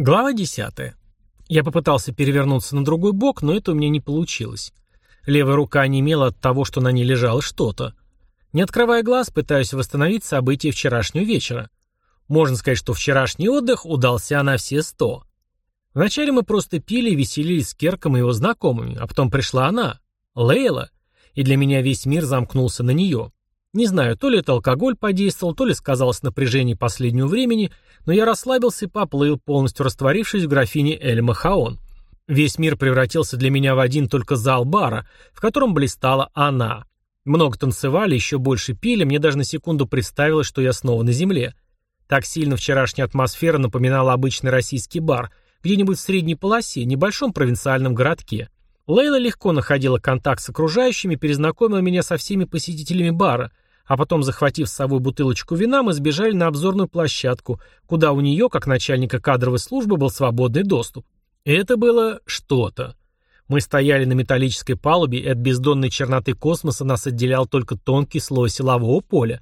Глава 10. Я попытался перевернуться на другой бок, но это у меня не получилось. Левая рука онемела от того, что на ней лежало что-то. Не открывая глаз, пытаюсь восстановить события вчерашнего вечера. Можно сказать, что вчерашний отдых удался на все сто. Вначале мы просто пили и веселились с Керком и его знакомыми, а потом пришла она, Лейла, и для меня весь мир замкнулся на нее. Не знаю, то ли это алкоголь подействовал, то ли сказалось напряжение последнего времени, но я расслабился и поплыл, полностью растворившись в графине Эль Махаон. Весь мир превратился для меня в один только зал бара, в котором блистала она. Много танцевали, еще больше пили, мне даже на секунду представилось, что я снова на земле. Так сильно вчерашняя атмосфера напоминала обычный российский бар, где-нибудь в средней полосе, небольшом провинциальном городке. Лейла легко находила контакт с окружающими, перезнакомила меня со всеми посетителями бара, а потом, захватив с собой бутылочку вина, мы сбежали на обзорную площадку, куда у нее, как начальника кадровой службы, был свободный доступ. Это было что-то. Мы стояли на металлической палубе, и от бездонной черноты космоса нас отделял только тонкий слой силового поля.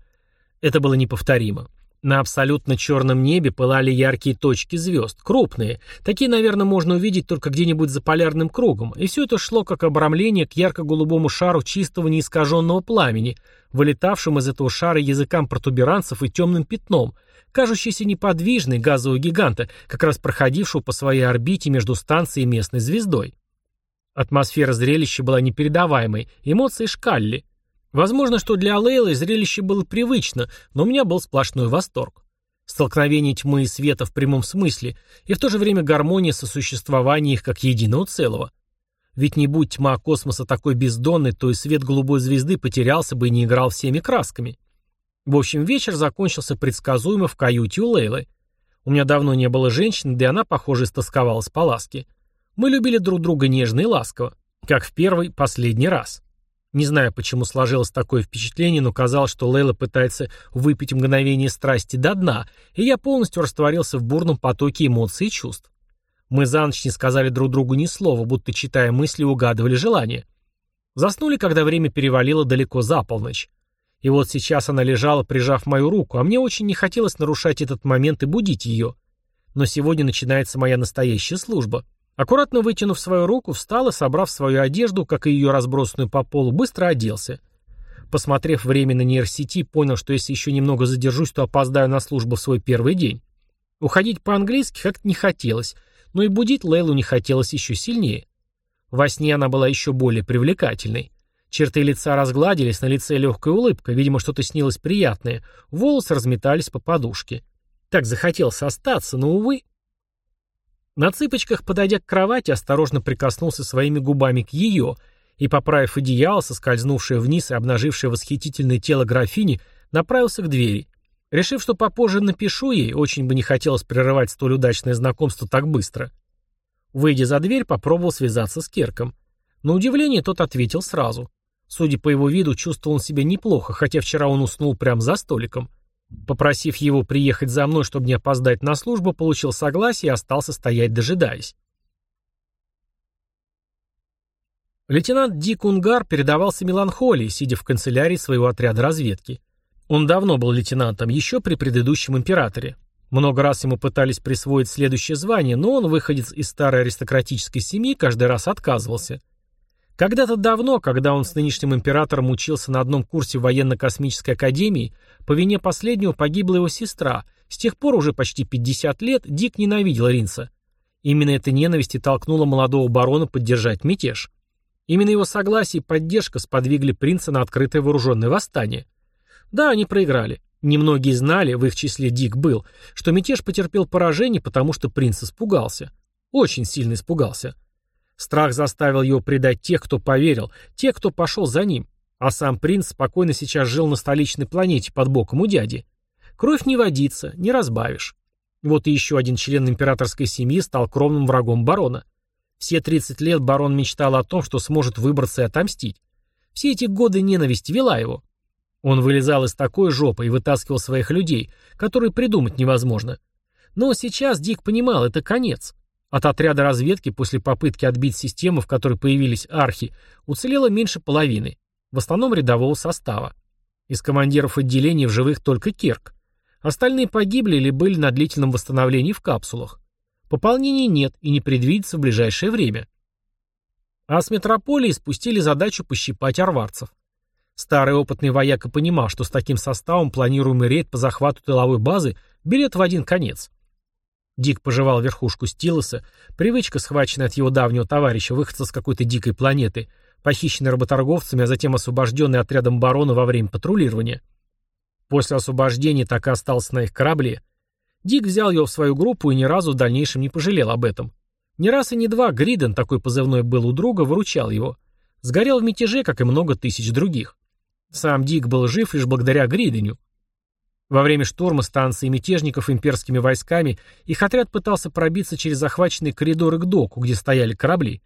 Это было неповторимо. На абсолютно черном небе пылали яркие точки звезд, крупные. Такие, наверное, можно увидеть только где-нибудь за полярным кругом. И все это шло как обрамление к ярко-голубому шару чистого неискаженного пламени, вылетавшим из этого шара языкам протуберанцев и темным пятном, кажущийся неподвижной газового гиганта, как раз проходившего по своей орбите между станцией и местной звездой. Атмосфера зрелища была непередаваемой, эмоции шкалили. Возможно, что для Лейлы зрелище было привычно, но у меня был сплошной восторг. Столкновение тьмы и света в прямом смысле, и в то же время гармония сосуществования их как единого целого. Ведь не будь тьма космоса такой бездонной, то и свет голубой звезды потерялся бы и не играл всеми красками. В общем, вечер закончился предсказуемо в каюте у Лейлы. У меня давно не было женщины, да и она, похоже, истосковалась по ласке. Мы любили друг друга нежно и ласково, как в первый, последний раз. Не знаю, почему сложилось такое впечатление, но казалось, что Лейла пытается выпить мгновение страсти до дна, и я полностью растворился в бурном потоке эмоций и чувств. Мы за ночь не сказали друг другу ни слова, будто читая мысли угадывали желания. Заснули, когда время перевалило далеко за полночь. И вот сейчас она лежала, прижав мою руку, а мне очень не хотелось нарушать этот момент и будить ее. Но сегодня начинается моя настоящая служба. Аккуратно вытянув свою руку, встал и, собрав свою одежду, как и ее разбросанную по полу, быстро оделся. Посмотрев время на нейросети, понял, что если еще немного задержусь, то опоздаю на службу в свой первый день. Уходить по-английски как-то не хотелось, но и будить Лейлу не хотелось еще сильнее. Во сне она была еще более привлекательной. Черты лица разгладились, на лице легкая улыбка, видимо, что-то снилось приятное, волосы разметались по подушке. Так захотелось остаться, но, увы, на цыпочках, подойдя к кровати, осторожно прикоснулся своими губами к ее и, поправив одеяло, соскользнувшее вниз и обнажившее восхитительное тело графини, направился к двери. Решив, что попозже напишу ей, очень бы не хотелось прерывать столь удачное знакомство так быстро. Выйдя за дверь, попробовал связаться с Керком. На удивление тот ответил сразу. Судя по его виду, чувствовал он себя неплохо, хотя вчера он уснул прямо за столиком. Попросив его приехать за мной, чтобы не опоздать на службу, получил согласие и остался стоять, дожидаясь. Лейтенант Дик Унгар передавался меланхолии, сидя в канцелярии своего отряда разведки. Он давно был лейтенантом, еще при предыдущем императоре. Много раз ему пытались присвоить следующее звание, но он, выходец из старой аристократической семьи, каждый раз отказывался – когда-то давно, когда он с нынешним императором учился на одном курсе военно-космической академии, по вине последнего погибла его сестра. С тех пор уже почти 50 лет Дик ненавидел Ринса. Именно эта ненависть и толкнула молодого барона поддержать мятеж. Именно его согласие и поддержка сподвигли принца на открытое вооруженное восстание. Да, они проиграли. Немногие знали, в их числе Дик был, что мятеж потерпел поражение, потому что принц испугался. Очень сильно испугался. Страх заставил его предать тех, кто поверил, тех, кто пошел за ним. А сам принц спокойно сейчас жил на столичной планете под боком у дяди. Кровь не водится, не разбавишь. Вот и еще один член императорской семьи стал кровным врагом барона. Все 30 лет барон мечтал о том, что сможет выбраться и отомстить. Все эти годы ненависть вела его. Он вылезал из такой жопы и вытаскивал своих людей, которые придумать невозможно. Но сейчас Дик понимал, это конец. От отряда разведки после попытки отбить систему, в которой появились архи, уцелело меньше половины, в основном рядового состава. Из командиров отделений в живых только Кирк. Остальные погибли или были на длительном восстановлении в капсулах. Пополнений нет и не предвидится в ближайшее время. А с метрополии спустили задачу пощипать арварцев. Старый опытный вояка понимал, что с таким составом планируемый рейд по захвату тыловой базы билет в один конец. Дик пожевал верхушку стилоса, привычка, схваченная от его давнего товарища, выходца с какой-то дикой планеты, похищенный работорговцами, а затем освобожденный отрядом барона во время патрулирования. После освобождения так и остался на их корабле. Дик взял его в свою группу и ни разу в дальнейшем не пожалел об этом. Ни раз и не два Гриден, такой позывной был у друга, выручал его. Сгорел в мятеже, как и много тысяч других. Сам Дик был жив лишь благодаря Гриденю. Во время штурма станции мятежников имперскими войсками их отряд пытался пробиться через захваченные коридоры к доку, где стояли корабли.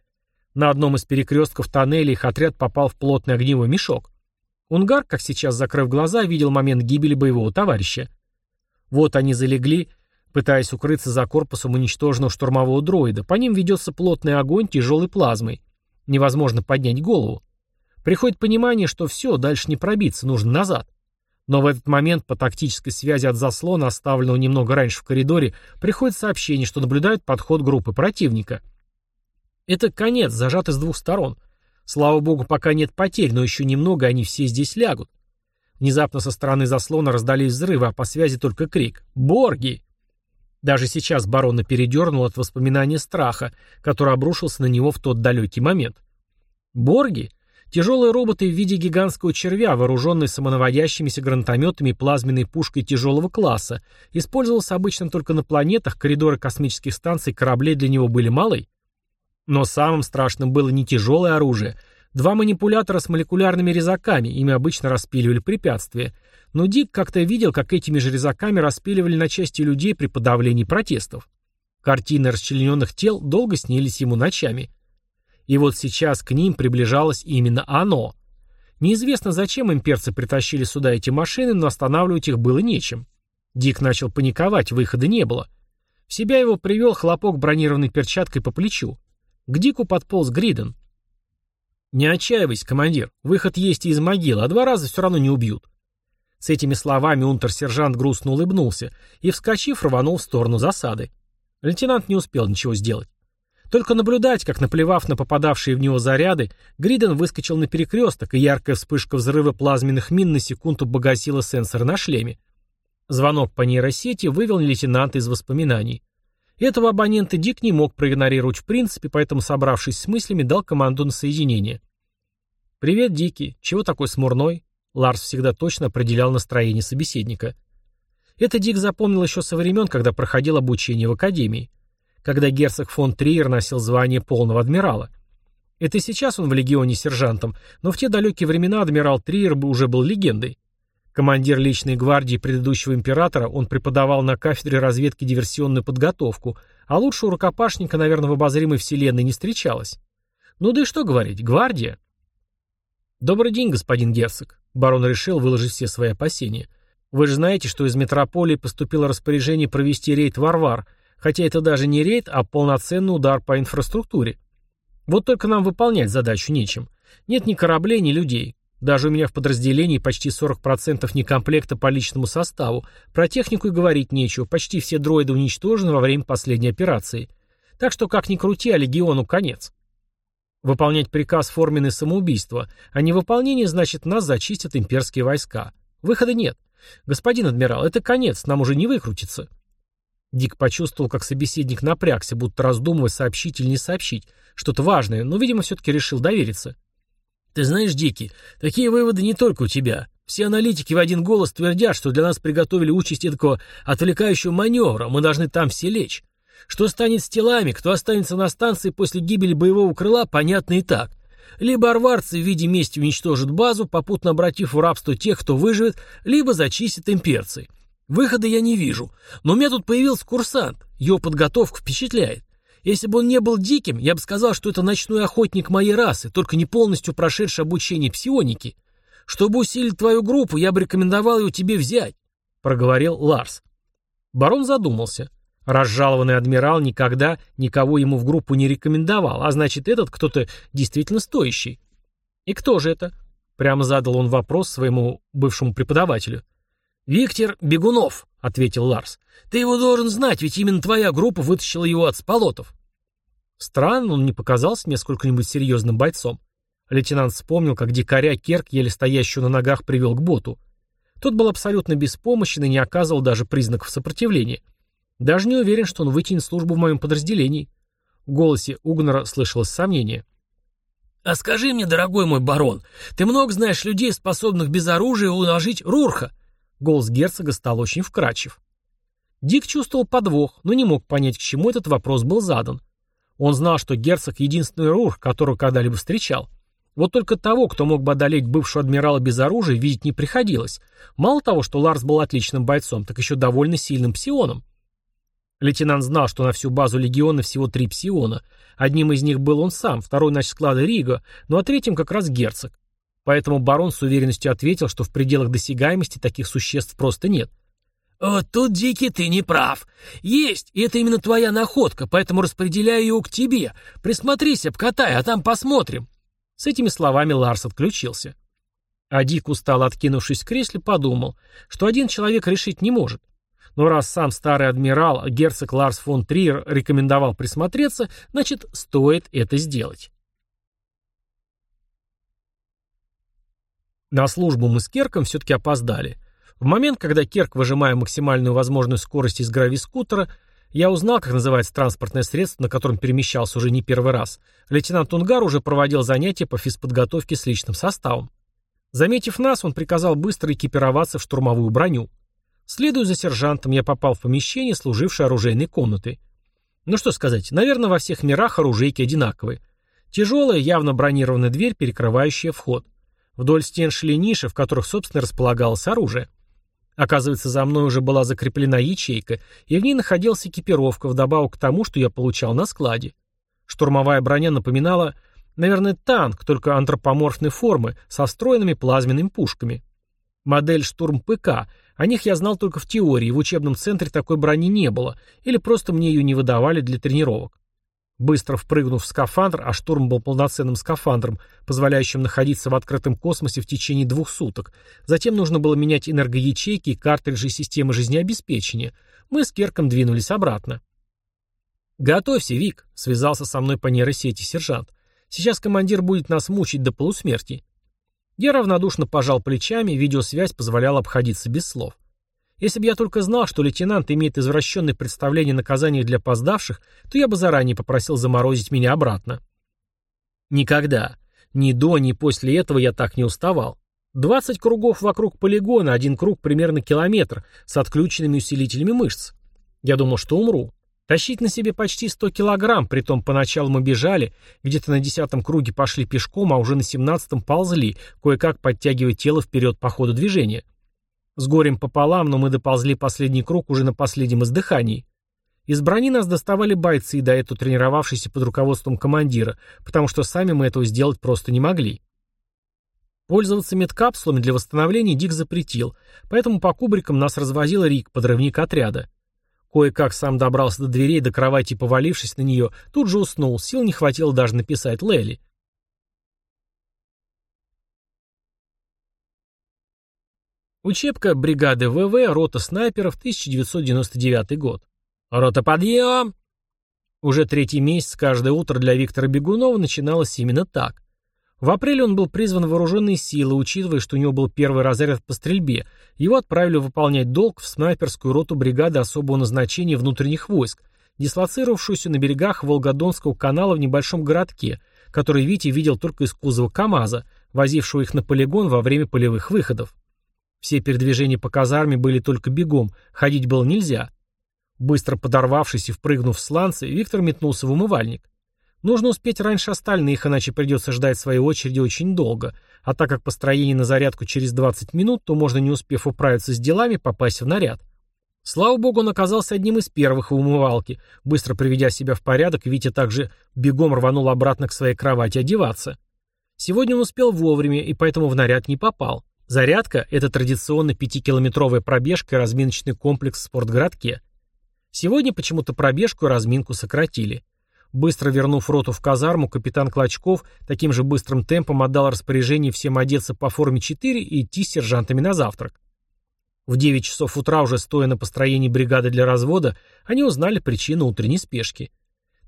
На одном из перекрестков тоннеля их отряд попал в плотный огневой мешок. Унгар, как сейчас закрыв глаза, видел момент гибели боевого товарища. Вот они залегли, пытаясь укрыться за корпусом уничтоженного штурмового дроида. По ним ведется плотный огонь тяжелой плазмой. Невозможно поднять голову. Приходит понимание, что все, дальше не пробиться, нужно назад. Но в этот момент по тактической связи от заслона, оставленного немного раньше в коридоре, приходит сообщение, что наблюдают подход группы противника. Это конец, зажат с двух сторон. Слава богу, пока нет потерь, но еще немного, они все здесь лягут. Внезапно со стороны заслона раздались взрывы, а по связи только крик «Борги!». Даже сейчас барона передернул от воспоминания страха, который обрушился на него в тот далекий момент. Борги Тяжелые роботы в виде гигантского червя, вооруженные самонаводящимися гранатометами и плазменной пушкой тяжелого класса, использовался обычно только на планетах, коридоры космических станций кораблей для него были малы. Но самым страшным было не тяжелое оружие. Два манипулятора с молекулярными резаками, ими обычно распиливали препятствия. Но Дик как-то видел, как этими же резаками распиливали на части людей при подавлении протестов. Картины расчлененных тел долго снились ему ночами. И вот сейчас к ним приближалось именно оно. Неизвестно, зачем имперцы притащили сюда эти машины, но останавливать их было нечем. Дик начал паниковать, выхода не было. В себя его привел хлопок бронированной перчаткой по плечу. К Дику подполз Гриден. «Не отчаивайся, командир. Выход есть и из могилы, а два раза все равно не убьют». С этими словами унтер-сержант грустно улыбнулся и, вскочив, рванул в сторону засады. Лейтенант не успел ничего сделать. Только наблюдать, как, наплевав на попадавшие в него заряды, Гриден выскочил на перекресток, и яркая вспышка взрыва плазменных мин на секунду погасила сенсор на шлеме. Звонок по нейросети вывел лейтенанта из воспоминаний. Этого абонента Дик не мог проигнорировать в принципе, поэтому, собравшись с мыслями, дал команду на соединение. «Привет, Дики. Чего такой смурной?» Ларс всегда точно определял настроение собеседника. Это Дик запомнил еще со времен, когда проходил обучение в академии когда герцог фон Триер носил звание полного адмирала. Это сейчас он в легионе сержантом, но в те далекие времена адмирал Триер уже был легендой. Командир личной гвардии предыдущего императора, он преподавал на кафедре разведки диверсионную подготовку, а лучшего рукопашника, наверное, в обозримой вселенной не встречалось. Ну да и что говорить, гвардия. Добрый день, господин герцог. Барон решил выложить все свои опасения. Вы же знаете, что из метрополии поступило распоряжение провести рейд Варвар, Хотя это даже не рейд, а полноценный удар по инфраструктуре. Вот только нам выполнять задачу нечем. Нет ни кораблей, ни людей. Даже у меня в подразделении почти 40% некомплекта по личному составу. Про технику и говорить нечего. Почти все дроиды уничтожены во время последней операции. Так что как ни крути, а легиону конец. Выполнять приказ форменное самоубийство, а невыполнение значит нас зачистят имперские войска. Выхода нет. Господин адмирал, это конец, нам уже не выкрутиться. Дик почувствовал, как собеседник напрягся, будто раздумывая, сообщить или не сообщить. Что-то важное, но, видимо, все-таки решил довериться. «Ты знаешь, Дики, такие выводы не только у тебя. Все аналитики в один голос твердят, что для нас приготовили участь такого отвлекающего маневра, мы должны там все лечь. Что станет с телами, кто останется на станции после гибели боевого крыла, понятно и так. Либо арварцы в виде мести уничтожат базу, попутно обратив в рабство тех, кто выживет, либо зачистят имперцы». Выхода я не вижу. Но у меня тут появился курсант. Его подготовка впечатляет. Если бы он не был диким, я бы сказал, что это ночной охотник моей расы, только не полностью прошедший обучение псионики. Чтобы усилить твою группу, я бы рекомендовал его тебе взять», — проговорил Ларс. Барон задумался. Разжалованный адмирал никогда никого ему в группу не рекомендовал, а значит, этот кто-то действительно стоящий. «И кто же это?» — прямо задал он вопрос своему бывшему преподавателю. «Виктор Бегунов», — ответил Ларс. «Ты его должен знать, ведь именно твоя группа вытащила его от сполотов». Странно, он не показался мне сколько-нибудь серьезным бойцом. Лейтенант вспомнил, как дикаря Керк, еле стоящего на ногах, привел к боту. Тот был абсолютно беспомощен и не оказывал даже признаков сопротивления. Даже не уверен, что он вытянет службу в моем подразделении. В голосе Угнера слышалось сомнение. «А скажи мне, дорогой мой барон, ты много знаешь людей, способных без оружия уложить Рурха?» Голос герцога стал очень вкрадчив. Дик чувствовал подвох, но не мог понять, к чему этот вопрос был задан. Он знал, что герцог — единственный Рурх, которого когда-либо встречал. Вот только того, кто мог бы одолеть бывшего адмирала без оружия, видеть не приходилось. Мало того, что Ларс был отличным бойцом, так еще довольно сильным псионом. Лейтенант знал, что на всю базу легиона всего три псиона. Одним из них был он сам, второй на склада Рига, ну а третьим как раз герцог. Поэтому барон с уверенностью ответил, что в пределах досягаемости таких существ просто нет. «Вот тут, Дикий, ты не прав. Есть, и это именно твоя находка, поэтому распределяю ее к тебе. Присмотрись, обкатай, а там посмотрим». С этими словами Ларс отключился. А Дик, устало откинувшись в кресле, подумал, что один человек решить не может. Но раз сам старый адмирал, герцог Ларс фон Триер, рекомендовал присмотреться, значит, стоит это сделать. На службу мы с Керком все-таки опоздали. В момент, когда Керк, выжимая максимальную возможную скорость из гравискутера, я узнал, как называется транспортное средство, на котором перемещался уже не первый раз. Лейтенант Тунгар уже проводил занятия по физподготовке с личным составом. Заметив нас, он приказал быстро экипироваться в штурмовую броню. Следуя за сержантом, я попал в помещение, служившее оружейной комнатой. Ну что сказать, наверное, во всех мирах оружейки одинаковые. Тяжелая, явно бронированная дверь, перекрывающая вход. Вдоль стен шли ниши, в которых, собственно, располагалось оружие. Оказывается, за мной уже была закреплена ячейка, и в ней находилась экипировка, вдобавок к тому, что я получал на складе. Штурмовая броня напоминала, наверное, танк, только антропоморфной формы, со встроенными плазменными пушками. Модель «Штурм ПК», о них я знал только в теории, в учебном центре такой брони не было, или просто мне ее не выдавали для тренировок. Быстро впрыгнув в скафандр, а штурм был полноценным скафандром, позволяющим находиться в открытом космосе в течение двух суток, затем нужно было менять энергоячейки и картриджи системы жизнеобеспечения, мы с Керком двинулись обратно. «Готовься, Вик», — связался со мной по нейросети сержант. «Сейчас командир будет нас мучить до полусмерти». Я равнодушно пожал плечами, видеосвязь позволяла обходиться без слов. Если бы я только знал, что лейтенант имеет извращенное представление о наказаниях для опоздавших, то я бы заранее попросил заморозить меня обратно. Никогда. Ни до, ни после этого я так не уставал. 20 кругов вокруг полигона, один круг примерно километр, с отключенными усилителями мышц. Я думал, что умру. Тащить на себе почти 100 килограмм, притом поначалу мы бежали, где-то на десятом круге пошли пешком, а уже на семнадцатом ползли, кое-как подтягивая тело вперед по ходу движения. С горем пополам, но мы доползли последний круг уже на последнем издыхании. Из брони нас доставали бойцы, до этого тренировавшиеся под руководством командира, потому что сами мы этого сделать просто не могли. Пользоваться медкапсулами для восстановления Дик запретил, поэтому по кубрикам нас развозил Рик, подрывник отряда. Кое-как сам добрался до дверей, до кровати, повалившись на нее, тут же уснул, сил не хватило даже написать Лэли. Учебка бригады ВВ, рота снайперов, 1999 год. Рота подъем! Уже третий месяц каждое утро для Виктора Бегунова начиналось именно так. В апреле он был призван в вооруженные силы, учитывая, что у него был первый разряд по стрельбе. Его отправили выполнять долг в снайперскую роту бригады особого назначения внутренних войск, дислоцировавшуюся на берегах Волгодонского канала в небольшом городке, который Витя видел только из кузова КАМАЗа, возившего их на полигон во время полевых выходов. Все передвижения по казарме были только бегом, ходить было нельзя. Быстро подорвавшись и впрыгнув в сланцы, Виктор метнулся в умывальник. Нужно успеть раньше остальных, иначе придется ждать своей очереди очень долго. А так как построение на зарядку через 20 минут, то можно, не успев управиться с делами, попасть в наряд. Слава богу, он оказался одним из первых в умывалке. Быстро приведя себя в порядок, Витя также бегом рванул обратно к своей кровати одеваться. Сегодня он успел вовремя и поэтому в наряд не попал. Зарядка – это традиционно пятикилометровая пробежка и разминочный комплекс в спортгородке. Сегодня почему-то пробежку и разминку сократили. Быстро вернув роту в казарму, капитан Клочков таким же быстрым темпом отдал распоряжение всем одеться по форме 4 и идти с сержантами на завтрак. В 9 часов утра, уже стоя на построении бригады для развода, они узнали причину утренней спешки.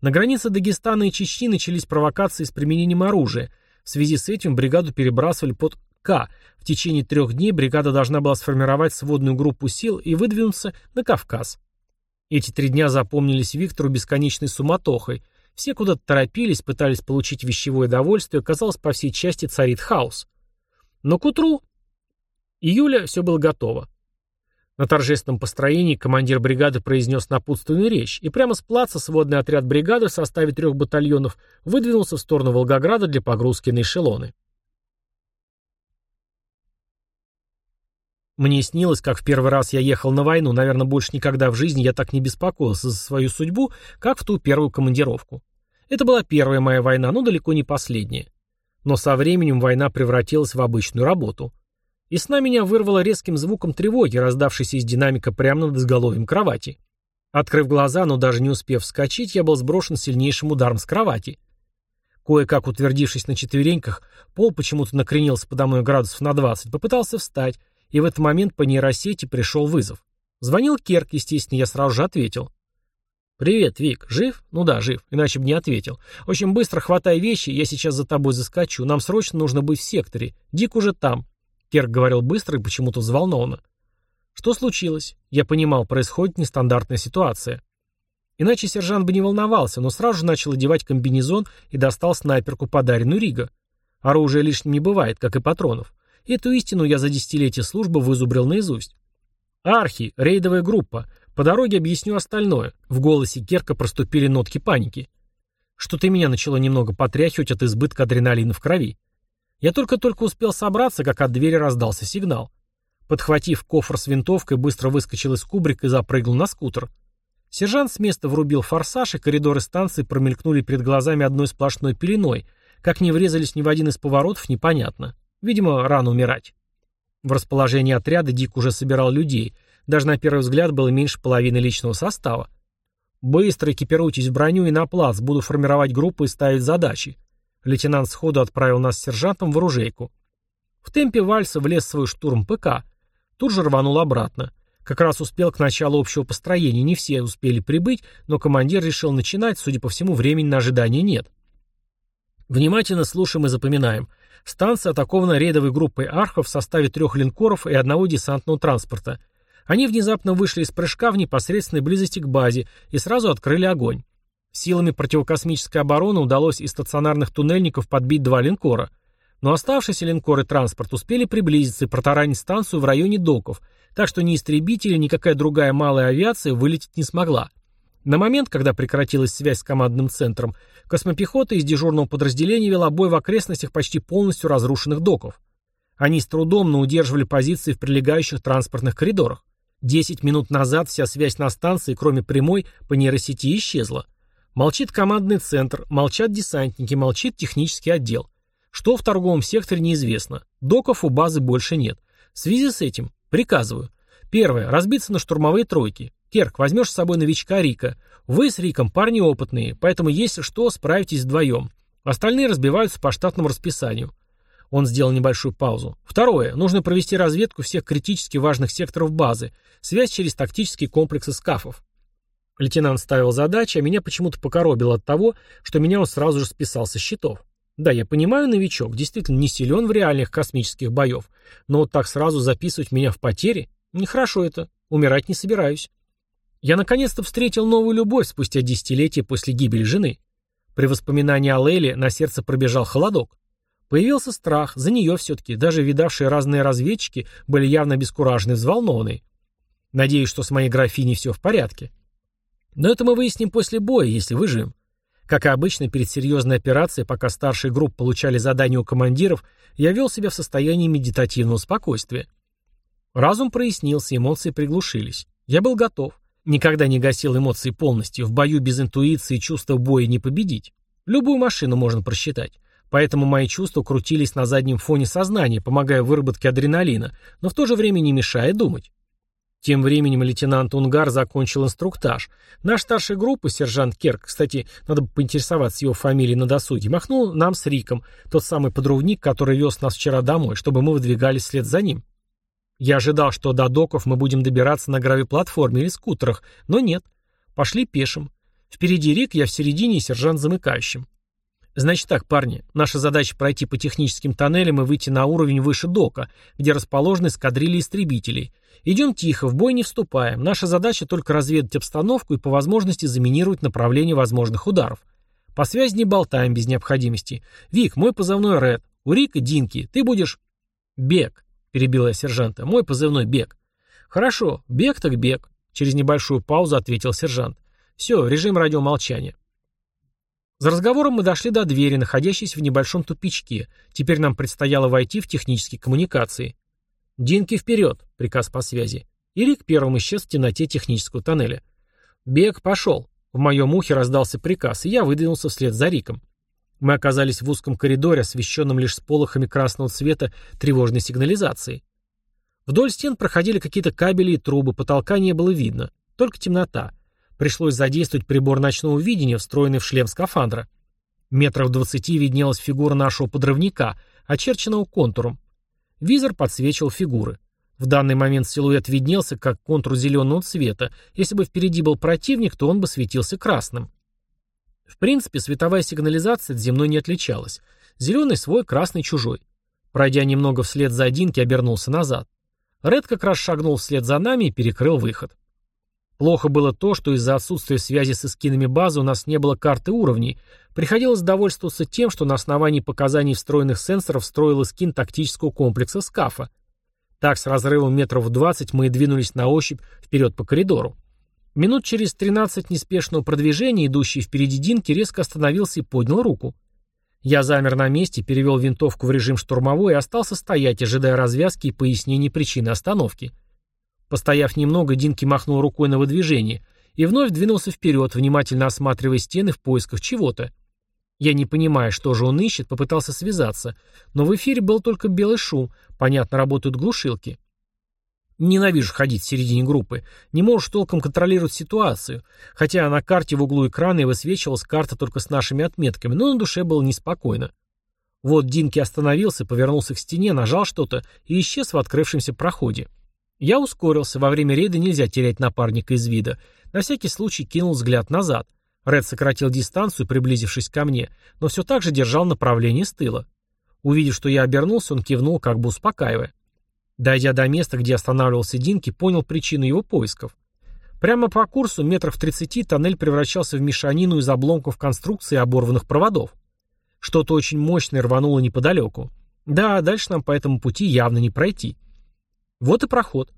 На границе Дагестана и Чечни начались провокации с применением оружия. В связи с этим бригаду перебрасывали под К. В течение трех дней бригада должна была сформировать сводную группу сил и выдвинуться на Кавказ. Эти три дня запомнились Виктору бесконечной суматохой. Все куда-то торопились, пытались получить вещевое удовольствие, казалось, по всей части царит хаос. Но к утру июля все было готово. На торжественном построении командир бригады произнес напутственную речь, и прямо с плаца сводный отряд бригады в составе трех батальонов выдвинулся в сторону Волгограда для погрузки на эшелоны. Мне снилось, как в первый раз я ехал на войну, наверное, больше никогда в жизни я так не беспокоился за свою судьбу, как в ту первую командировку. Это была первая моя война, но далеко не последняя. Но со временем война превратилась в обычную работу. И сна меня вырвало резким звуком тревоги, раздавшейся из динамика прямо над изголовьем кровати. Открыв глаза, но даже не успев вскочить, я был сброшен сильнейшим ударом с кровати. Кое-как утвердившись на четвереньках, пол почему-то накренился подо мной градусов на 20, попытался встать, и в этот момент по нейросети пришел вызов. Звонил Керк, естественно, я сразу же ответил. «Привет, Вик. Жив? Ну да, жив, иначе бы не ответил. Очень быстро хватай вещи, я сейчас за тобой заскочу. Нам срочно нужно быть в секторе. Дик уже там. Керк говорил быстро и почему-то взволнованно. Что случилось? Я понимал, происходит нестандартная ситуация. Иначе сержант бы не волновался, но сразу же начал одевать комбинезон и достал снайперку, подаренную Рига. Оружия лишним не бывает, как и патронов. Эту истину я за десятилетия службы вызубрил наизусть. «Архи, рейдовая группа. По дороге объясню остальное». В голосе Керка проступили нотки паники. Что-то меня начало немного потряхивать от избытка адреналина в крови. Я только-только успел собраться, как от двери раздался сигнал. Подхватив кофр с винтовкой, быстро выскочил из кубрика и запрыгнул на скутер. Сержант с места врубил форсаж, и коридоры станции промелькнули перед глазами одной сплошной пеленой. Как не врезались ни в один из поворотов, непонятно. Видимо, рано умирать. В расположении отряда Дик уже собирал людей. Даже на первый взгляд было меньше половины личного состава. «Быстро экипируйтесь в броню и на плац, буду формировать группу и ставить задачи. Лейтенант сходу отправил нас с сержантом в оружейку. В темпе вальса влез в свой штурм ПК. Тут же рванул обратно. Как раз успел к началу общего построения, не все успели прибыть, но командир решил начинать, судя по всему, времени на ожидание нет. Внимательно слушаем и запоминаем. Станция атакована рейдовой группой архов в составе трех линкоров и одного десантного транспорта. Они внезапно вышли из прыжка в непосредственной близости к базе и сразу открыли огонь. Силами противокосмической обороны удалось из стационарных туннельников подбить два линкора. Но оставшиеся линкоры транспорт успели приблизиться и протаранить станцию в районе доков, так что ни истребители, ни какая другая малая авиация вылететь не смогла. На момент, когда прекратилась связь с командным центром, космопехота из дежурного подразделения вела бой в окрестностях почти полностью разрушенных доков. Они с трудом, но удерживали позиции в прилегающих транспортных коридорах. Десять минут назад вся связь на станции, кроме прямой, по нейросети исчезла. Молчит командный центр, молчат десантники, молчит технический отдел. Что в торговом секторе неизвестно. Доков у базы больше нет. В связи с этим приказываю. Первое. Разбиться на штурмовые тройки. Керк, возьмешь с собой новичка Рика. Вы с Риком парни опытные, поэтому если что, справитесь вдвоем. Остальные разбиваются по штатному расписанию. Он сделал небольшую паузу. Второе. Нужно провести разведку всех критически важных секторов базы. Связь через тактические комплексы скафов. Лейтенант ставил задачи, а меня почему-то покоробило от того, что меня он сразу же списал со счетов. Да, я понимаю, новичок, действительно не силен в реальных космических боев, но вот так сразу записывать меня в потери? Нехорошо это, умирать не собираюсь. Я наконец-то встретил новую любовь спустя десятилетия после гибели жены. При воспоминании о Лейле на сердце пробежал холодок. Появился страх, за нее все-таки, даже видавшие разные разведчики были явно обескуражены и взволнованы. Надеюсь, что с моей графиней все в порядке. Но это мы выясним после боя, если выживем. Как и обычно, перед серьезной операцией, пока старшие группы получали задания у командиров, я вел себя в состоянии медитативного спокойствия. Разум прояснился, эмоции приглушились. Я был готов. Никогда не гасил эмоции полностью. В бою без интуиции и чувства боя не победить. Любую машину можно просчитать. Поэтому мои чувства крутились на заднем фоне сознания, помогая выработке адреналина, но в то же время не мешая думать. Тем временем лейтенант Унгар закончил инструктаж. Наш старший группы, сержант Керк, кстати, надо бы поинтересоваться его фамилией на досуге, махнул нам с Риком, тот самый подрывник, который вез нас вчера домой, чтобы мы выдвигались вслед за ним. Я ожидал, что до доков мы будем добираться на гравиплатформе или скутерах, но нет. Пошли пешим. Впереди Рик, я в середине и сержант замыкающим. Значит так, парни, наша задача пройти по техническим тоннелям и выйти на уровень выше дока, где расположены эскадрильи истребителей. Идем тихо, в бой не вступаем. Наша задача только разведать обстановку и по возможности заминировать направление возможных ударов. По связи не болтаем без необходимости. Вик, мой позывной Ред. У Рика Динки. Ты будешь... Бег, перебил я сержанта. Мой позывной Бег. Хорошо, бег так бег. Через небольшую паузу ответил сержант. Все, режим радиомолчания. За разговором мы дошли до двери, находящейся в небольшом тупичке. Теперь нам предстояло войти в технические коммуникации. «Динки вперед!» — приказ по связи. И Рик первым исчез в темноте технического тоннеля. «Бег пошел!» В моем ухе раздался приказ, и я выдвинулся вслед за Риком. Мы оказались в узком коридоре, освещенном лишь сполохами красного цвета тревожной сигнализации. Вдоль стен проходили какие-то кабели и трубы, потолка не было видно. Только темнота. Пришлось задействовать прибор ночного видения, встроенный в шлем скафандра. Метров двадцати виднелась фигура нашего подрывника, очерченного контуром. Визор подсвечивал фигуры. В данный момент силуэт виднелся как контур зеленого цвета. Если бы впереди был противник, то он бы светился красным. В принципе, световая сигнализация от земной не отличалась. Зеленый свой, красный чужой. Пройдя немного вслед за Динки, обернулся назад. Ред как раз шагнул вслед за нами и перекрыл выход. Плохо было то, что из-за отсутствия связи с эскинами базы у нас не было карты уровней. Приходилось довольствоваться тем, что на основании показаний встроенных сенсоров строил эскин тактического комплекса «Скафа». Так, с разрывом метров в 20 мы и двинулись на ощупь вперед по коридору. Минут через 13 неспешного продвижения, идущий впереди Динки резко остановился и поднял руку. Я замер на месте, перевел винтовку в режим штурмовой и остался стоять, ожидая развязки и пояснений причины остановки. Постояв немного, Динки махнул рукой на выдвижение и вновь двинулся вперед, внимательно осматривая стены в поисках чего-то. Я, не понимая, что же он ищет, попытался связаться, но в эфире был только белый шум, понятно, работают глушилки. Ненавижу ходить в середине группы. Не можешь толком контролировать ситуацию. Хотя на карте в углу экрана и высвечивалась карта только с нашими отметками, но на душе было неспокойно. Вот Динки остановился, повернулся к стене, нажал что-то и исчез в открывшемся проходе. Я ускорился, во время рейда нельзя терять напарника из вида. На всякий случай кинул взгляд назад. Ред сократил дистанцию, приблизившись ко мне, но все так же держал направление с тыла. Увидев, что я обернулся, он кивнул, как бы успокаивая. Дойдя до места, где останавливался Динки, понял причину его поисков. Прямо по курсу, метров в тридцати, тоннель превращался в мешанину из обломков конструкции и оборванных проводов. Что-то очень мощное рвануло неподалеку. Да, дальше нам по этому пути явно не пройти. Вот и проход.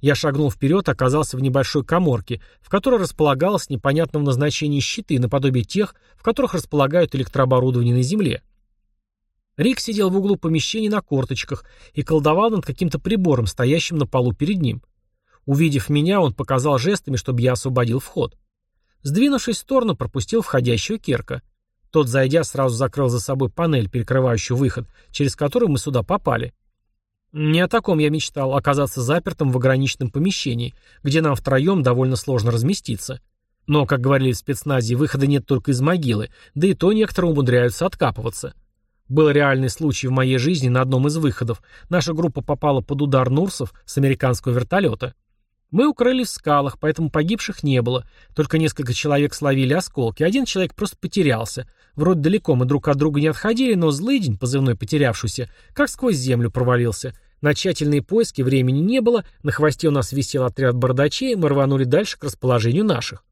Я шагнул вперед, оказался в небольшой коморке, в которой располагалось непонятного назначения щиты, наподобие тех, в которых располагают электрооборудование на Земле. Рик сидел в углу помещения на корточках и колдовал над каким-то прибором, стоящим на полу перед ним. Увидев меня, он показал жестами, чтобы я освободил вход. Сдвинувшись в сторону, пропустил входящего Керка. Тот, зайдя, сразу закрыл за собой панель, перекрывающую выход, через который мы сюда попали. Не о таком я мечтал, оказаться запертым в ограниченном помещении, где нам втроем довольно сложно разместиться. Но, как говорили в спецназе, выхода нет только из могилы, да и то некоторые умудряются откапываться. Был реальный случай в моей жизни на одном из выходов. Наша группа попала под удар Нурсов с американского вертолета. Мы укрылись в скалах, поэтому погибших не было. Только несколько человек словили осколки. Один человек просто потерялся. Вроде далеко мы друг от друга не отходили, но злый день, позывной потерявшийся, как сквозь землю провалился. На тщательные поиски времени не было, на хвосте у нас висел отряд бардачей, мы рванули дальше к расположению наших.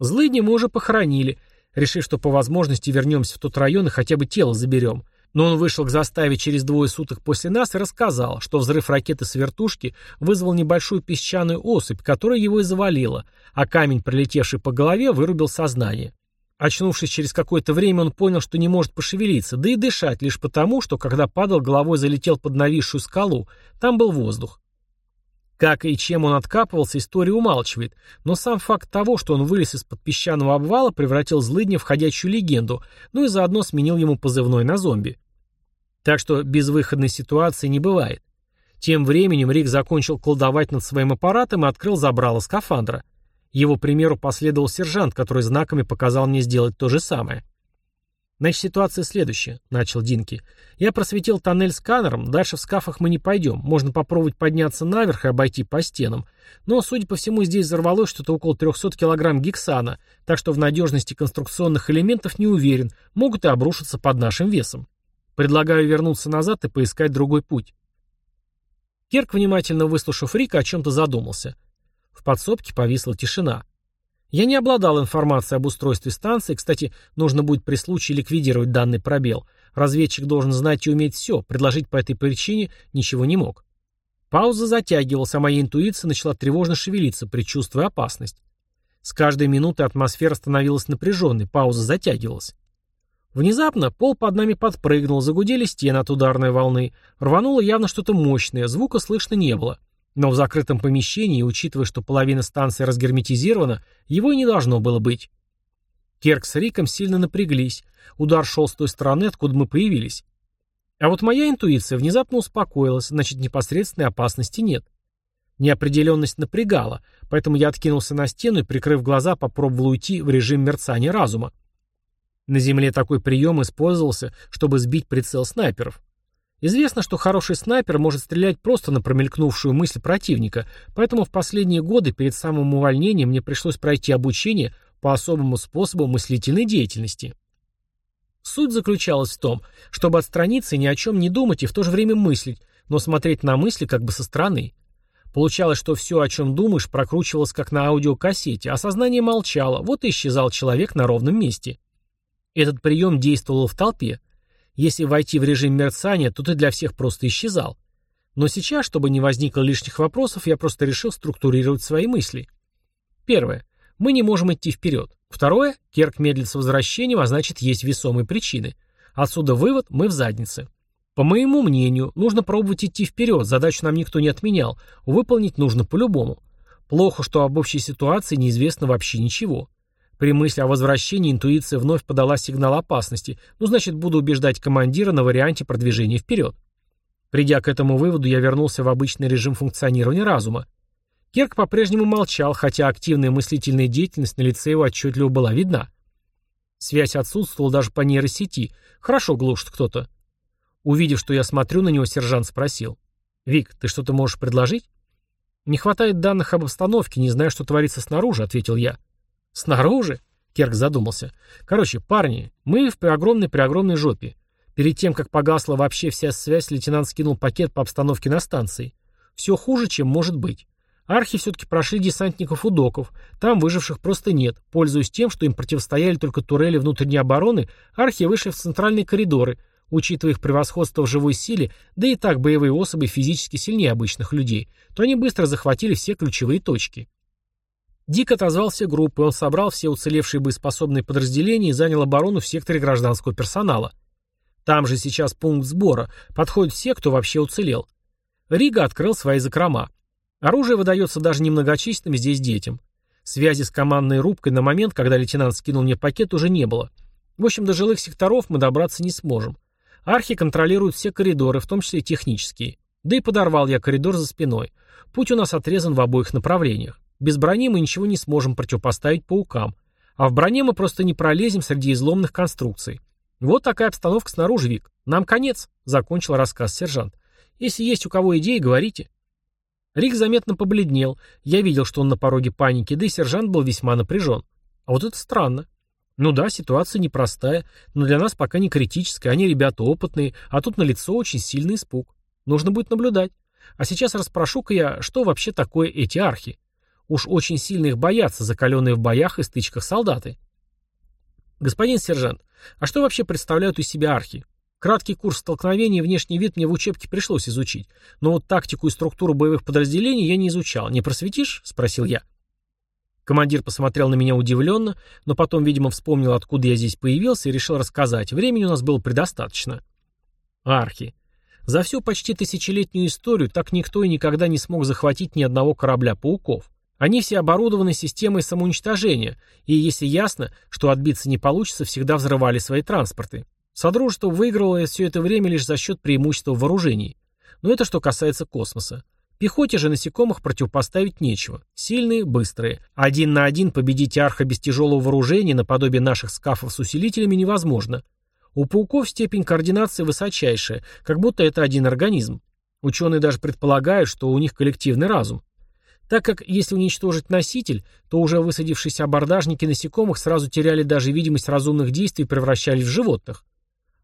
Злыдни мы уже похоронили, решив, что по возможности вернемся в тот район и хотя бы тело заберем. Но он вышел к заставе через двое суток после нас и рассказал, что взрыв ракеты с вертушки вызвал небольшую песчаную осыпь, которая его и завалила, а камень, прилетевший по голове, вырубил сознание. Очнувшись через какое-то время, он понял, что не может пошевелиться, да и дышать лишь потому, что когда падал, головой залетел под нависшую скалу, там был воздух. Как и чем он откапывался, история умалчивает, но сам факт того, что он вылез из-под песчаного обвала, превратил злыдня в ходячую легенду, ну и заодно сменил ему позывной на зомби. Так что безвыходной ситуации не бывает. Тем временем Рик закончил колдовать над своим аппаратом и открыл забрало скафандра. Его примеру последовал сержант, который знаками показал мне сделать то же самое. «Значит, ситуация следующая», — начал Динки. «Я просветил тоннель сканером, дальше в скафах мы не пойдем. Можно попробовать подняться наверх и обойти по стенам. Но, судя по всему, здесь взорвалось что-то около 300 килограмм гексана, так что в надежности конструкционных элементов не уверен, могут и обрушиться под нашим весом. Предлагаю вернуться назад и поискать другой путь». Керк, внимательно выслушав Рика, о чем-то задумался. В подсобке повисла тишина. Я не обладал информацией об устройстве станции, кстати, нужно будет при случае ликвидировать данный пробел. Разведчик должен знать и уметь все, предложить по этой причине ничего не мог. Пауза затягивалась, а моя интуиция начала тревожно шевелиться, предчувствуя опасность. С каждой минутой атмосфера становилась напряженной, пауза затягивалась. Внезапно пол под нами подпрыгнул, загудели стены от ударной волны, рвануло явно что-то мощное, звука слышно не было. Но в закрытом помещении, учитывая, что половина станции разгерметизирована, его и не должно было быть. Керк с Риком сильно напряглись. Удар шел с той стороны, откуда мы появились. А вот моя интуиция внезапно успокоилась, значит, непосредственной опасности нет. Неопределенность напрягала, поэтому я откинулся на стену и, прикрыв глаза, попробовал уйти в режим мерцания разума. На Земле такой прием использовался, чтобы сбить прицел снайперов. Известно, что хороший снайпер может стрелять просто на промелькнувшую мысль противника, поэтому в последние годы перед самым увольнением мне пришлось пройти обучение по особому способу мыслительной деятельности. Суть заключалась в том, чтобы отстраниться и ни о чем не думать и в то же время мыслить, но смотреть на мысли как бы со стороны. Получалось, что все, о чем думаешь, прокручивалось как на аудиокассете, а сознание молчало, вот и исчезал человек на ровном месте. Этот прием действовал в толпе, если войти в режим мерцания, то ты для всех просто исчезал. Но сейчас, чтобы не возникло лишних вопросов, я просто решил структурировать свои мысли. Первое. Мы не можем идти вперед. Второе. Керк медлит с возвращением, а значит есть весомые причины. Отсюда вывод – мы в заднице. По моему мнению, нужно пробовать идти вперед, задачу нам никто не отменял, выполнить нужно по-любому. Плохо, что об общей ситуации неизвестно вообще ничего. При мысли о возвращении интуиция вновь подала сигнал опасности, ну значит буду убеждать командира на варианте продвижения вперед. Придя к этому выводу, я вернулся в обычный режим функционирования разума. Керк по-прежнему молчал, хотя активная мыслительная деятельность на лице его отчетливо была видна. Связь отсутствовала даже по нейросети. Хорошо глушит кто-то. Увидев, что я смотрю на него, сержант спросил. «Вик, ты что-то можешь предложить?» «Не хватает данных об обстановке, не знаю, что творится снаружи», — ответил я. «Снаружи?» — Керк задумался. «Короче, парни, мы в огромной-преогромной жопе. Перед тем, как погасла вообще вся связь, лейтенант скинул пакет по обстановке на станции. Все хуже, чем может быть. Архи все-таки прошли десантников Удоков. Там выживших просто нет. Пользуясь тем, что им противостояли только турели внутренней обороны, архи вышли в центральные коридоры, учитывая их превосходство в живой силе, да и так боевые особы физически сильнее обычных людей, то они быстро захватили все ключевые точки. Дик отозвал все группы, он собрал все уцелевшие боеспособные подразделения и занял оборону в секторе гражданского персонала. Там же сейчас пункт сбора, подходят все, кто вообще уцелел. Рига открыл свои закрома. Оружие выдается даже немногочисленным здесь детям. Связи с командной рубкой на момент, когда лейтенант скинул мне пакет, уже не было. В общем, до жилых секторов мы добраться не сможем. Архи контролируют все коридоры, в том числе технические. Да и подорвал я коридор за спиной. Путь у нас отрезан в обоих направлениях. Без брони мы ничего не сможем противопоставить паукам. А в броне мы просто не пролезем среди изломных конструкций. Вот такая обстановка снаружи, Вик. Нам конец, закончил рассказ сержант. Если есть у кого идеи, говорите. Рик заметно побледнел. Я видел, что он на пороге паники, да и сержант был весьма напряжен. А вот это странно. Ну да, ситуация непростая, но для нас пока не критическая. Они ребята опытные, а тут на лицо очень сильный испуг. Нужно будет наблюдать. А сейчас расспрошу-ка я, что вообще такое эти архи. Уж очень сильно их боятся, закаленные в боях и стычках солдаты. Господин сержант, а что вообще представляют из себя архи? Краткий курс столкновений и внешний вид мне в учебке пришлось изучить, но вот тактику и структуру боевых подразделений я не изучал. Не просветишь? Спросил я. Командир посмотрел на меня удивленно, но потом, видимо, вспомнил, откуда я здесь появился и решил рассказать. Времени у нас было предостаточно. Архи. За всю почти тысячелетнюю историю так никто и никогда не смог захватить ни одного корабля пауков. Они все оборудованы системой самоуничтожения, и если ясно, что отбиться не получится, всегда взрывали свои транспорты. Содружество выигрывало все это время лишь за счет преимущества в вооружении. Но это что касается космоса. Пехоте же насекомых противопоставить нечего. Сильные, быстрые. Один на один победить арха без тяжелого вооружения наподобие наших скафов с усилителями невозможно. У пауков степень координации высочайшая, как будто это один организм. Ученые даже предполагают, что у них коллективный разум. Так как если уничтожить носитель, то уже высадившиеся абордажники насекомых сразу теряли даже видимость разумных действий и превращались в животных.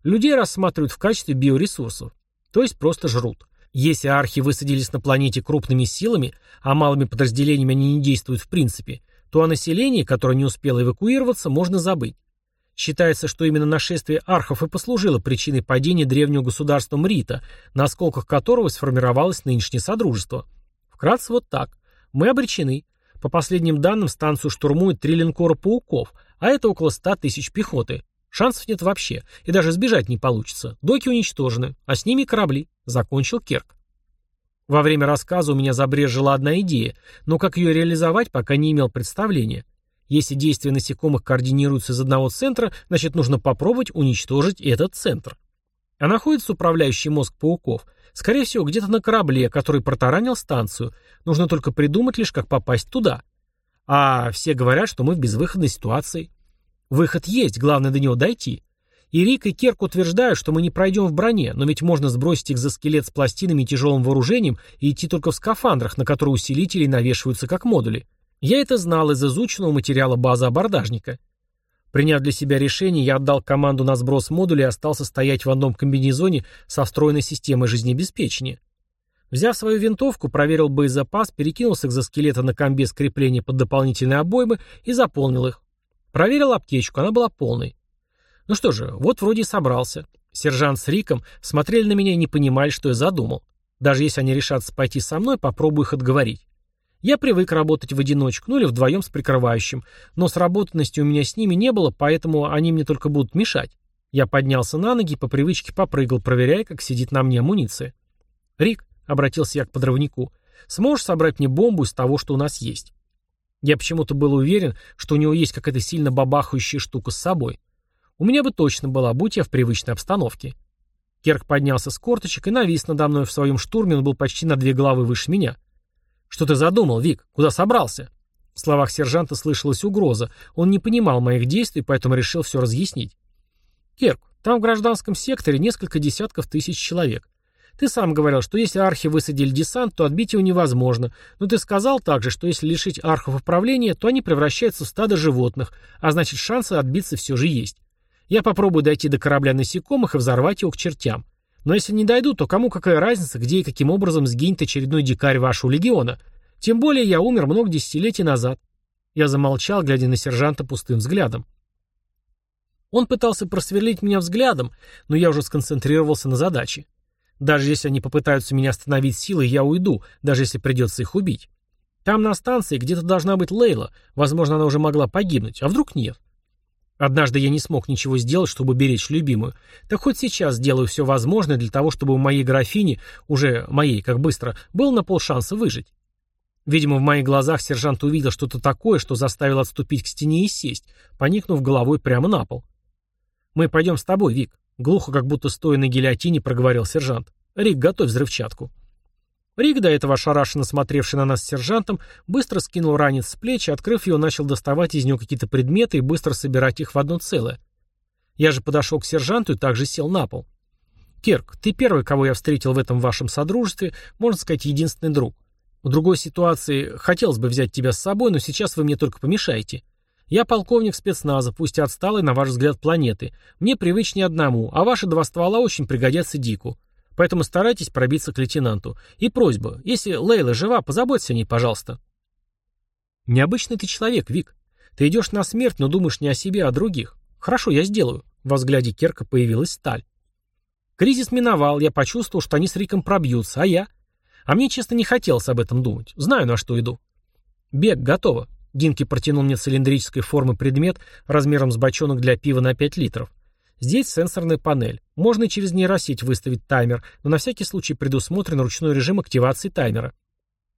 Людей рассматривают в качестве биоресурсов, то есть просто жрут. Если архи высадились на планете крупными силами, а малыми подразделениями они не действуют в принципе, то о населении, которое не успело эвакуироваться, можно забыть. Считается, что именно нашествие архов и послужило причиной падения древнего государства Мрита, на осколках которого сформировалось нынешнее Содружество. Вкратце вот так. Мы обречены. По последним данным, станцию штурмуют три линкора пауков, а это около ста тысяч пехоты. Шансов нет вообще, и даже сбежать не получится. Доки уничтожены, а с ними корабли. Закончил Керк. Во время рассказа у меня забрежила одна идея, но как ее реализовать, пока не имел представления. Если действия насекомых координируются из одного центра, значит нужно попробовать уничтожить этот центр. А находится управляющий мозг пауков, скорее всего, где-то на корабле, который протаранил станцию. Нужно только придумать лишь, как попасть туда. А все говорят, что мы в безвыходной ситуации. Выход есть, главное до него дойти. И Рик и Керк утверждают, что мы не пройдем в броне, но ведь можно сбросить экзоскелет с пластинами и тяжелым вооружением и идти только в скафандрах, на которые усилители навешиваются как модули. Я это знал из изученного материала базы абордажника. Приняв для себя решение, я отдал команду на сброс модуля и остался стоять в одном комбинезоне со встроенной системой жизнеобеспечения. Взяв свою винтовку, проверил боезапас, перекинул с экзоскелета на комбез крепления под дополнительные обоймы и заполнил их. Проверил аптечку, она была полной. Ну что же, вот вроде и собрался. Сержант с Риком смотрели на меня и не понимали, что я задумал. Даже если они решатся пойти со мной, попробую их отговорить. Я привык работать в одиночку, ну или вдвоем с прикрывающим, но сработанности у меня с ними не было, поэтому они мне только будут мешать. Я поднялся на ноги и по привычке попрыгал, проверяя, как сидит на мне амуниция. «Рик», — обратился я к подрывнику, — «сможешь собрать мне бомбу из того, что у нас есть?» Я почему-то был уверен, что у него есть какая-то сильно бабахающая штука с собой. У меня бы точно была, будь я в привычной обстановке. Керк поднялся с корточек и навис надо мной в своем штурме, он был почти на две головы выше меня. «Что ты задумал, Вик? Куда собрался?» В словах сержанта слышалась угроза. Он не понимал моих действий, поэтому решил все разъяснить. «Керк, там в гражданском секторе несколько десятков тысяч человек. Ты сам говорил, что если архи высадили десант, то отбить его невозможно. Но ты сказал также, что если лишить архов управления, то они превращаются в стадо животных, а значит шансы отбиться все же есть. Я попробую дойти до корабля насекомых и взорвать его к чертям. Но если не дойду, то кому какая разница, где и каким образом сгинет очередной дикарь вашего легиона? Тем более я умер много десятилетий назад. Я замолчал, глядя на сержанта пустым взглядом. Он пытался просверлить меня взглядом, но я уже сконцентрировался на задаче. Даже если они попытаются меня остановить силой, я уйду, даже если придется их убить. Там на станции где-то должна быть Лейла, возможно, она уже могла погибнуть, а вдруг нет? Однажды я не смог ничего сделать, чтобы беречь любимую. Так хоть сейчас сделаю все возможное для того, чтобы у моей графини, уже моей, как быстро, был на полшанса выжить. Видимо, в моих глазах сержант увидел что-то такое, что заставил отступить к стене и сесть, поникнув головой прямо на пол. «Мы пойдем с тобой, Вик», — глухо, как будто стоя на гильотине, проговорил сержант. «Рик, готовь взрывчатку». Рик, до этого ошарашенно смотревший на нас с сержантом, быстро скинул ранец с плеч и, открыв его, начал доставать из него какие-то предметы и быстро собирать их в одно целое. Я же подошел к сержанту и также сел на пол. «Керк, ты первый, кого я встретил в этом вашем содружестве, можно сказать, единственный друг. В другой ситуации хотелось бы взять тебя с собой, но сейчас вы мне только помешаете. Я полковник спецназа, пусть и отсталый, на ваш взгляд, планеты. Мне привычнее одному, а ваши два ствола очень пригодятся Дику. Поэтому старайтесь пробиться к лейтенанту. И просьба, если Лейла жива, позаботься о ней, пожалуйста. Необычный ты человек, Вик. Ты идешь на смерть, но думаешь не о себе, а о других. Хорошо, я сделаю. В взгляде Керка появилась сталь. Кризис миновал, я почувствовал, что они с Риком пробьются, а я? А мне, честно, не хотелось об этом думать. Знаю, на что иду. Бег, готово. Динки протянул мне цилиндрической формы предмет размером с бочонок для пива на 5 литров. Здесь сенсорная панель. Можно и через нейросеть выставить таймер, но на всякий случай предусмотрен ручной режим активации таймера.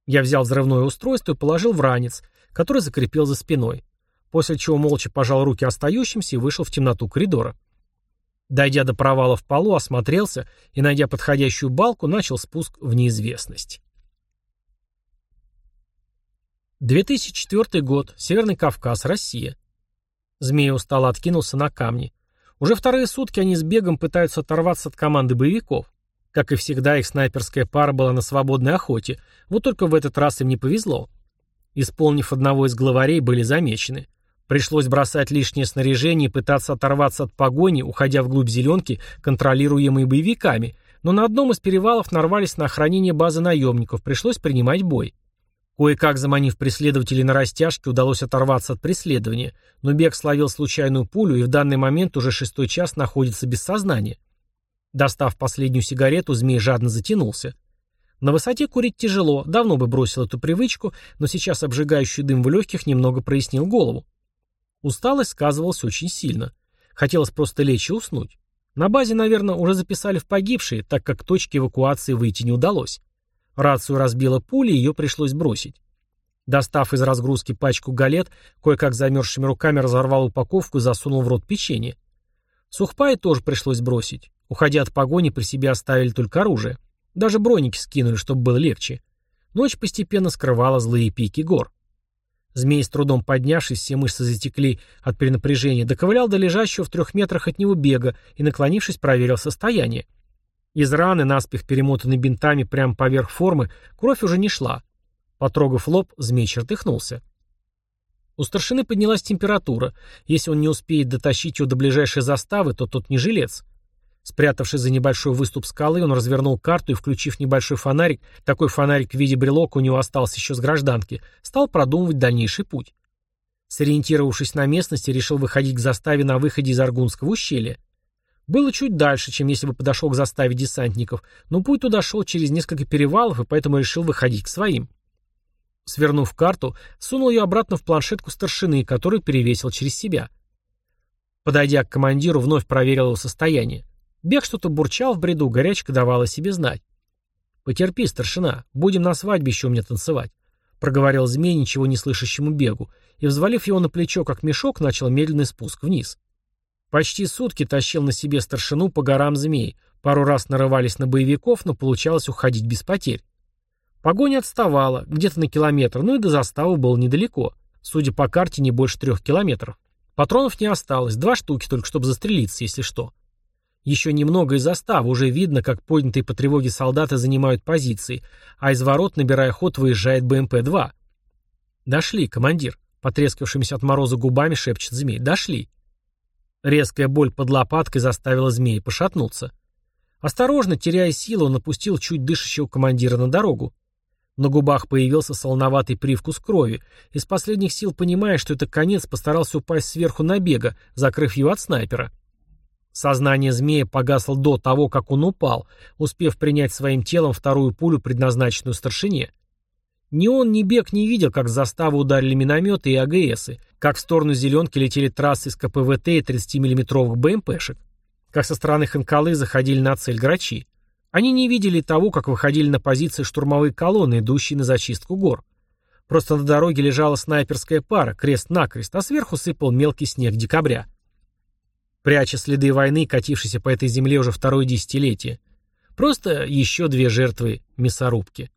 Я взял взрывное устройство и положил в ранец, который закрепил за спиной, после чего молча пожал руки остающимся и вышел в темноту коридора. Дойдя до провала в полу, осмотрелся и, найдя подходящую балку, начал спуск в неизвестность. 2004 год. Северный Кавказ, Россия. Змея устало откинулся на камни. Уже вторые сутки они с бегом пытаются оторваться от команды боевиков. Как и всегда, их снайперская пара была на свободной охоте, вот только в этот раз им не повезло. Исполнив одного из главарей, были замечены. Пришлось бросать лишнее снаряжение и пытаться оторваться от погони, уходя вглубь зеленки, контролируемой боевиками, но на одном из перевалов нарвались на охранение базы наемников, пришлось принимать бой. Кое-как заманив преследователей на растяжке, удалось оторваться от преследования, но бег словил случайную пулю и в данный момент уже шестой час находится без сознания. Достав последнюю сигарету, змей жадно затянулся. На высоте курить тяжело, давно бы бросил эту привычку, но сейчас обжигающий дым в легких немного прояснил голову. Усталость сказывалась очень сильно. Хотелось просто лечь и уснуть. На базе, наверное, уже записали в погибшие, так как к точке эвакуации выйти не удалось. Рацию разбила пуля, ее пришлось бросить. Достав из разгрузки пачку галет, кое-как замерзшими руками разорвал упаковку и засунул в рот печенье. Сухпай тоже пришлось бросить. Уходя от погони, при себе оставили только оружие. Даже броники скинули, чтобы было легче. Ночь постепенно скрывала злые пики гор. Змей, с трудом поднявшись, все мышцы затекли от перенапряжения, доковылял до лежащего в трех метрах от него бега и, наклонившись, проверил состояние. Из раны, наспех перемотанной бинтами прямо поверх формы, кровь уже не шла. Потрогав лоб, змей чертыхнулся. У старшины поднялась температура. Если он не успеет дотащить его до ближайшей заставы, то тот не жилец. Спрятавшись за небольшой выступ скалы, он развернул карту и, включив небольшой фонарик, такой фонарик в виде брелока у него остался еще с гражданки, стал продумывать дальнейший путь. Сориентировавшись на местности, решил выходить к заставе на выходе из Аргунского ущелья. Было чуть дальше, чем если бы подошел к заставе десантников, но путь туда шел через несколько перевалов, и поэтому решил выходить к своим. Свернув карту, сунул ее обратно в планшетку старшины, который перевесил через себя. Подойдя к командиру, вновь проверил его состояние. Бег что-то бурчал в бреду, горячка давала себе знать. «Потерпи, старшина, будем на свадьбе еще мне танцевать», — проговорил змей ничего не слышащему бегу, и, взвалив его на плечо, как мешок, начал медленный спуск вниз. Почти сутки тащил на себе старшину по горам змей, пару раз нарывались на боевиков, но получалось уходить без потерь. Погоня отставала, где-то на километр, ну и до заставы было недалеко, судя по карте, не больше трех километров. Патронов не осталось, два штуки только, чтобы застрелиться, если что. Еще немного из заставы, уже видно, как поднятые по тревоге солдаты занимают позиции, а из ворот, набирая ход, выезжает БМП-2. «Дошли, командир», — потрескавшимися от мороза губами шепчет змей. «Дошли». Резкая боль под лопаткой заставила змея пошатнуться. Осторожно, теряя силу, он опустил чуть дышащего командира на дорогу. На губах появился солоноватый привкус крови. Из последних сил, понимая, что это конец, постарался упасть сверху на бега, закрыв его от снайпера. Сознание змея погасло до того, как он упал, успев принять своим телом вторую пулю, предназначенную старшине. Ни он, ни Бег не видел, как заставы ударили минометы и АГСы, как в сторону зеленки летели трассы из КПВТ и 30-миллиметровых БМПшек, как со стороны Ханкалы заходили на цель грачи. Они не видели того, как выходили на позиции штурмовые колонны, идущие на зачистку гор. Просто на дороге лежала снайперская пара, крест-накрест, а сверху сыпал мелкий снег декабря пряча следы войны, катившейся по этой земле уже второе десятилетие. Просто еще две жертвы мясорубки.